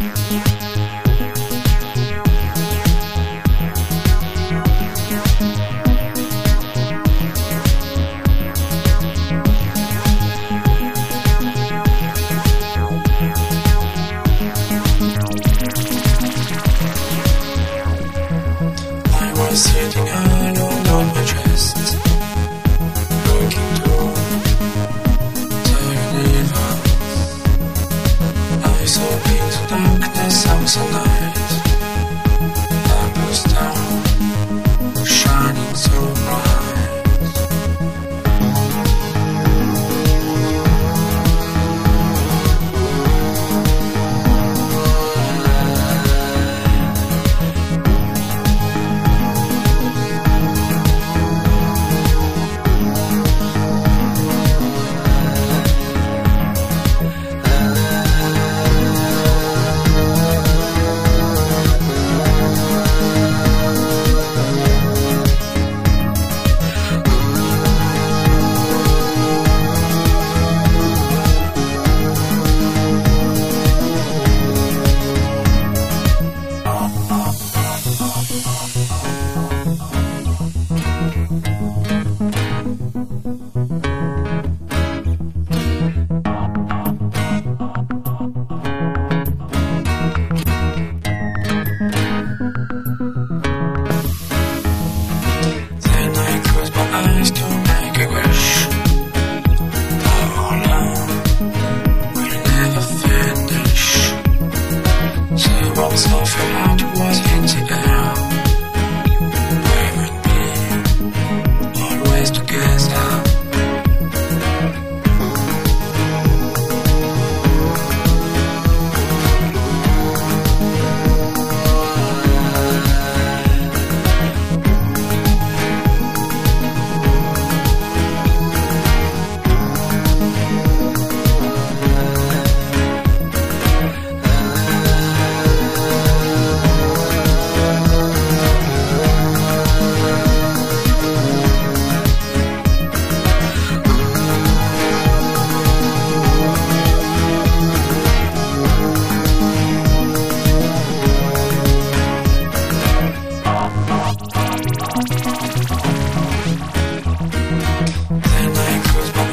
I what was offered and what hinted.